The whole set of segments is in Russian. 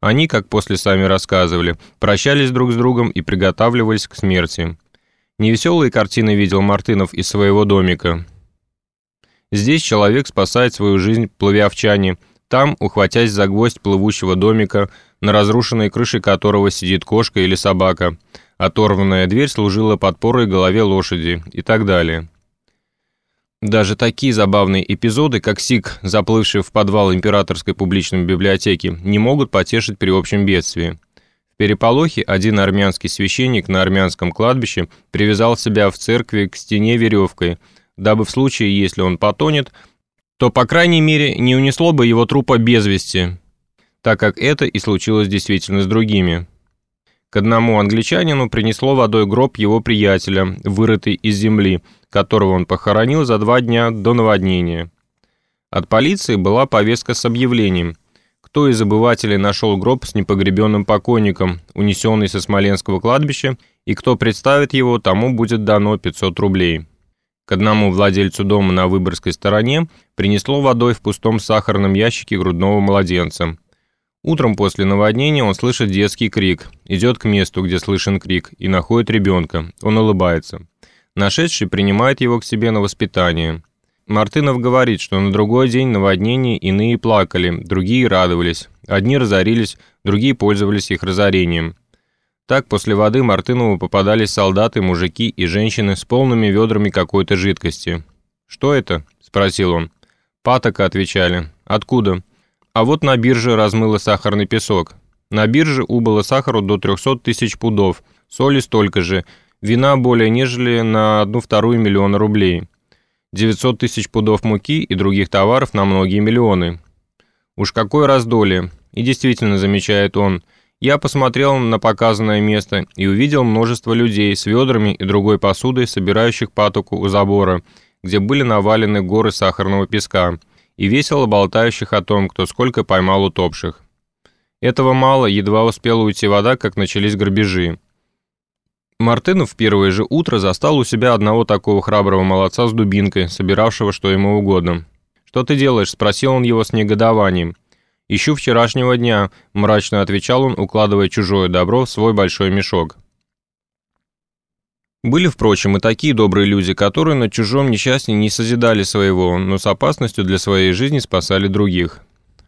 Они, как после сами рассказывали, прощались друг с другом и приготавливались к смерти. Невеселые картины видел Мартынов из своего домика. Здесь человек спасает свою жизнь, плывя в чане, там, ухватясь за гвоздь плывущего домика, на разрушенной крыше которого сидит кошка или собака, оторванная дверь служила подпорой голове лошади и так далее. Даже такие забавные эпизоды, как Сик, заплывший в подвал императорской публичной библиотеки, не могут потешить при общем бедствии. В переполохе один армянский священник на армянском кладбище привязал себя в церкви к стене веревкой, дабы в случае, если он потонет, то, по крайней мере, не унесло бы его трупа без вести, так как это и случилось действительно с другими. К одному англичанину принесло водой гроб его приятеля, вырытый из земли, которого он похоронил за два дня до наводнения. От полиции была повестка с объявлением, кто из обывателей нашел гроб с непогребенным покойником, унесенный со Смоленского кладбища, и кто представит его, тому будет дано 500 рублей. К одному владельцу дома на Выборгской стороне принесло водой в пустом сахарном ящике грудного младенца. Утром после наводнения он слышит детский крик, идет к месту, где слышен крик, и находит ребенка. Он улыбается. Нашедший принимает его к себе на воспитание. Мартынов говорит, что на другой день наводнения иные плакали, другие радовались. Одни разорились, другие пользовались их разорением. Так после воды Мартынову попадались солдаты, мужики и женщины с полными ведрами какой-то жидкости. «Что это?» – спросил он. «Патока», – отвечали. «Откуда?» «А вот на бирже размыло сахарный песок. На бирже убыло сахару до 300 тысяч пудов, соли столько же, вина более нежели на одну вторую миллиона рублей, 900 тысяч пудов муки и других товаров на многие миллионы. Уж какое раздолье. И действительно, замечает он, я посмотрел на показанное место и увидел множество людей с ведрами и другой посудой, собирающих патоку у забора, где были навалены горы сахарного песка, и весело болтающих о том, кто сколько поймал утопших. Этого мало, едва успела уйти вода, как начались грабежи. Мартынов в первое же утро застал у себя одного такого храброго молодца с дубинкой, собиравшего что ему угодно. «Что ты делаешь?» – спросил он его с негодованием. «Ищу вчерашнего дня», – мрачно отвечал он, укладывая чужое добро в свой большой мешок. Были, впрочем, и такие добрые люди, которые на чужом несчастье не созидали своего, но с опасностью для своей жизни спасали других.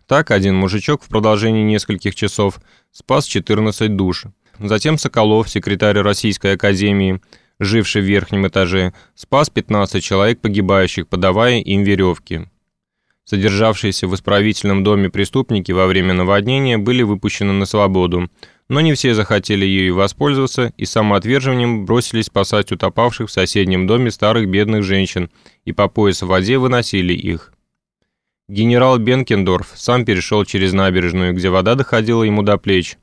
Так один мужичок в продолжении нескольких часов спас 14 душ. Затем Соколов, секретарь Российской Академии, живший в верхнем этаже, спас 15 человек погибающих, подавая им веревки. Содержавшиеся в исправительном доме преступники во время наводнения были выпущены на свободу, но не все захотели ею воспользоваться и самоотвержением бросились спасать утопавших в соседнем доме старых бедных женщин и по пояс в воде выносили их. Генерал Бенкендорф сам перешел через набережную, где вода доходила ему до плеч,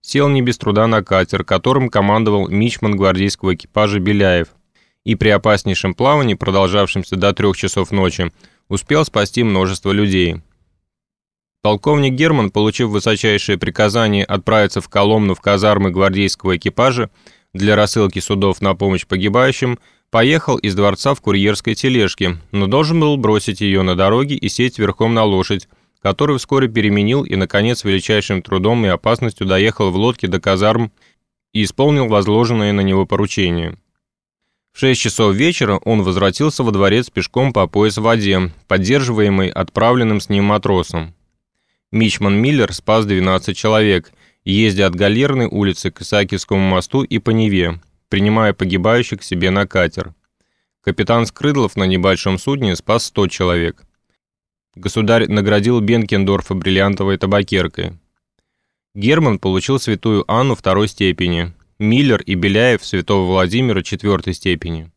сел не без труда на катер, которым командовал мичман гвардейского экипажа Беляев, и при опаснейшем плавании, продолжавшемся до трех часов ночи, успел спасти множество людей. Полковник Герман, получив высочайшее приказание отправиться в Коломну в казармы гвардейского экипажа для рассылки судов на помощь погибающим, поехал из дворца в курьерской тележке, но должен был бросить ее на дороге и сесть верхом на лошадь, который вскоре переменил и, наконец, величайшим трудом и опасностью доехал в лодке до казарм и исполнил возложенное на него поручение. В 6 часов вечера он возвратился во дворец пешком по пояс в воде, поддерживаемый отправленным с ним матросом. Мичман Миллер спас 12 человек, ездя от Галерной улицы к Исаакиевскому мосту и по Неве, принимая погибающих к себе на катер. Капитан Скрыдлов на небольшом судне спас 100 человек. Государь наградил Бенкендорфа бриллиантовой табакеркой. Герман получил святую Анну второй степени, Миллер и Беляев святого Владимира четвертой степени.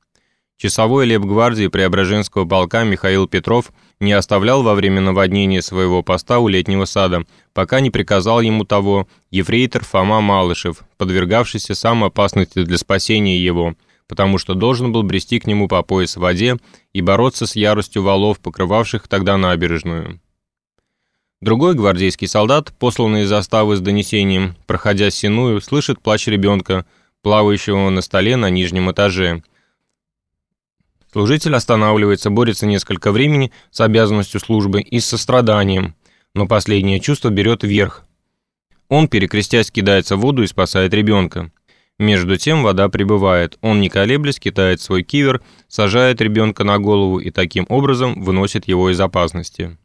Часовой лейб-гвардии Преображенского полка Михаил Петров не оставлял во время наводнения своего поста у летнего сада, пока не приказал ему того ефрейтор Фома Малышев, подвергавшийся самой опасности для спасения его – потому что должен был брести к нему по пояс в воде и бороться с яростью валов, покрывавших тогда набережную. Другой гвардейский солдат, посланный из заставы с донесением, проходя синую, слышит плач ребенка, плавающего на столе на нижнем этаже. Служитель останавливается, борется несколько времени с обязанностью службы и с состраданием, но последнее чувство берет верх. Он, перекрестясь, кидается в воду и спасает ребенка. Между тем вода прибывает. Он, не колеблясь, китает свой кивер, сажает ребенка на голову и таким образом выносит его из опасности.